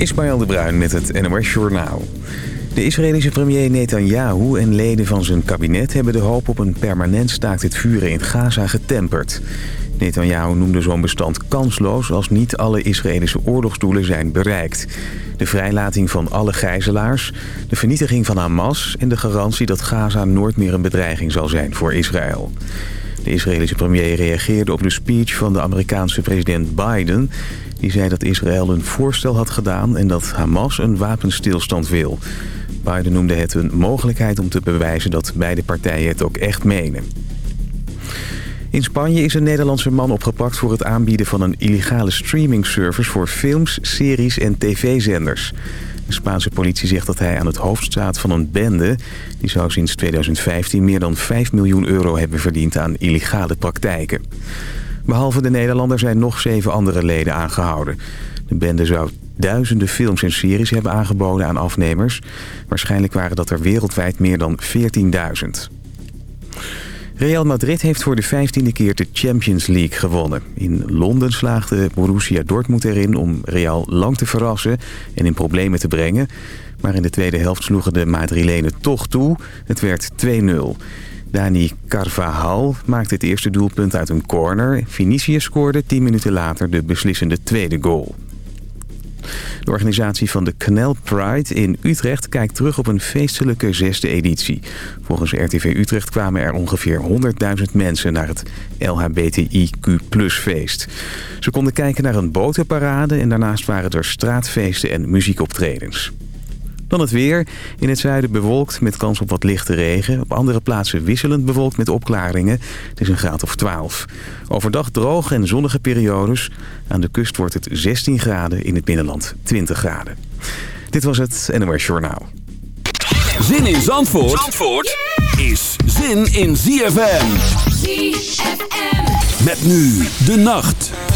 Ismaël de Bruin met het NOS Journaal. De Israëlische premier Netanyahu en leden van zijn kabinet... hebben de hoop op een permanent staakt het vuren in Gaza getemperd. Netanyahu noemde zo'n bestand kansloos... als niet alle Israëlische oorlogsdoelen zijn bereikt. De vrijlating van alle gijzelaars, de vernietiging van Hamas... en de garantie dat Gaza nooit meer een bedreiging zal zijn voor Israël. De Israëlische premier reageerde op de speech van de Amerikaanse president Biden... Die zei dat Israël een voorstel had gedaan en dat Hamas een wapenstilstand wil. Biden noemde het een mogelijkheid om te bewijzen dat beide partijen het ook echt menen. In Spanje is een Nederlandse man opgepakt voor het aanbieden van een illegale streamingservice voor films, series en tv-zenders. De Spaanse politie zegt dat hij aan het hoofd staat van een bende. Die zou sinds 2015 meer dan 5 miljoen euro hebben verdiend aan illegale praktijken. Behalve de Nederlander zijn nog zeven andere leden aangehouden. De bende zou duizenden films en series hebben aangeboden aan afnemers. Waarschijnlijk waren dat er wereldwijd meer dan 14.000. Real Madrid heeft voor de vijftiende keer de Champions League gewonnen. In Londen slaagde Borussia Dortmund erin om Real lang te verrassen en in problemen te brengen. Maar in de tweede helft sloegen de Madrilenen toch toe. Het werd 2-0. Dani Carvajal maakte het eerste doelpunt uit een corner. Vinicius scoorde 10 minuten later de beslissende tweede goal. De organisatie van de Canal Pride in Utrecht kijkt terug op een feestelijke zesde editie. Volgens RTV Utrecht kwamen er ongeveer 100.000 mensen naar het LHBTIQ feest. Ze konden kijken naar een botenparade en daarnaast waren er straatfeesten en muziekoptredens. Dan het weer. In het zuiden bewolkt met kans op wat lichte regen. Op andere plaatsen wisselend bewolkt met opklaringen. Het is een graad of 12. Overdag droog en zonnige periodes. Aan de kust wordt het 16 graden, in het binnenland 20 graden. Dit was het NOS Journaal. Zin in Zandvoort, Zandvoort is zin in ZFM. ZFM. Met nu de nacht.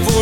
Voor me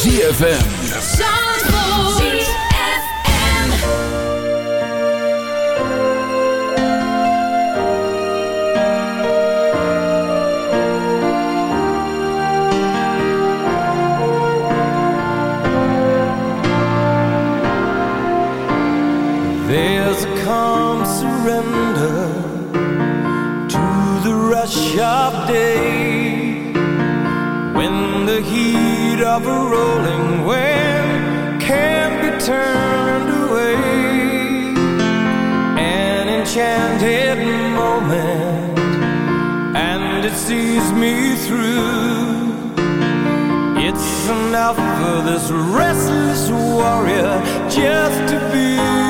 ZFM. true. It's enough for this restless warrior just to be.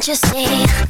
can't you see?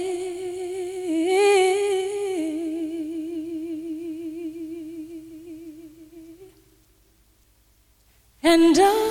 And I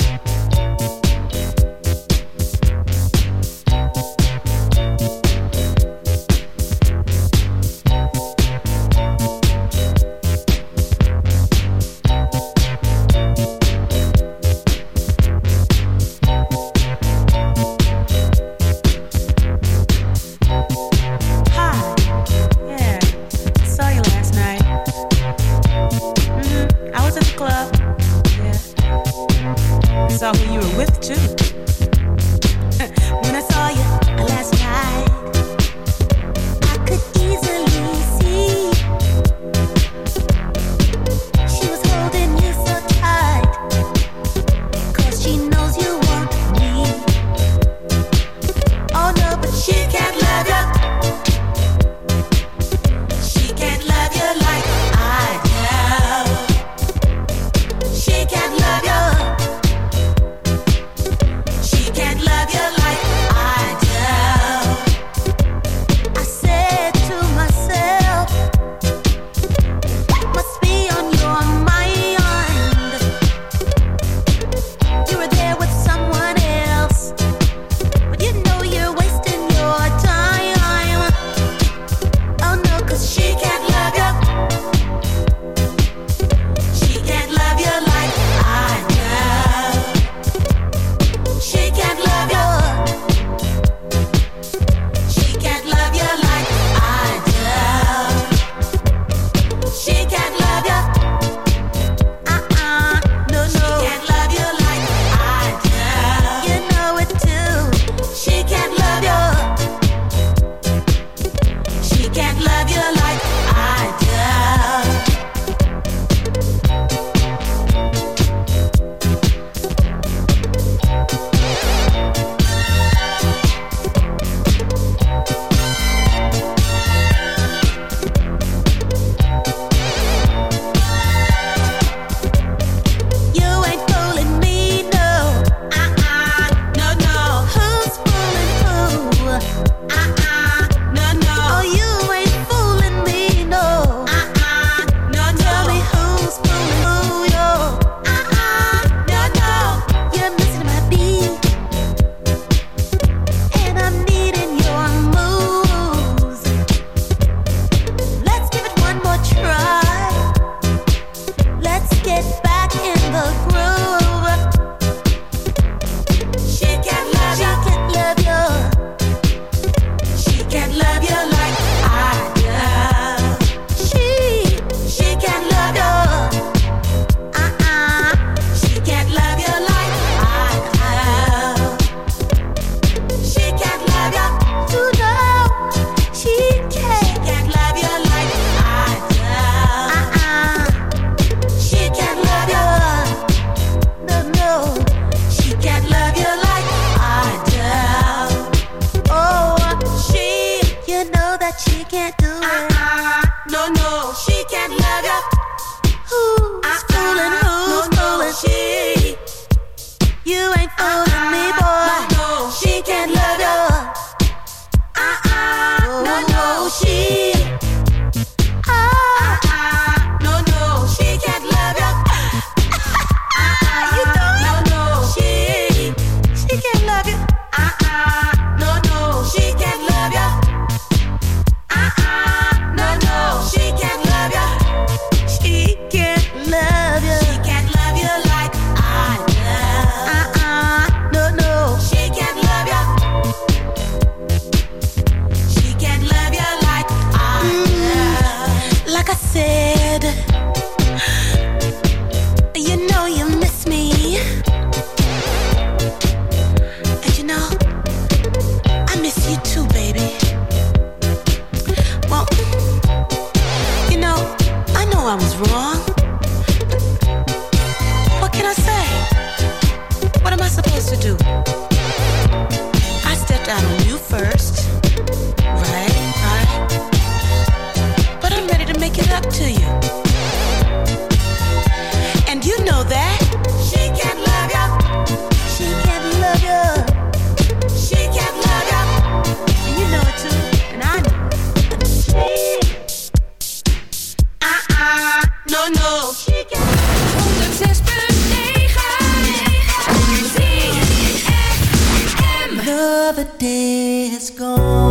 day is gone.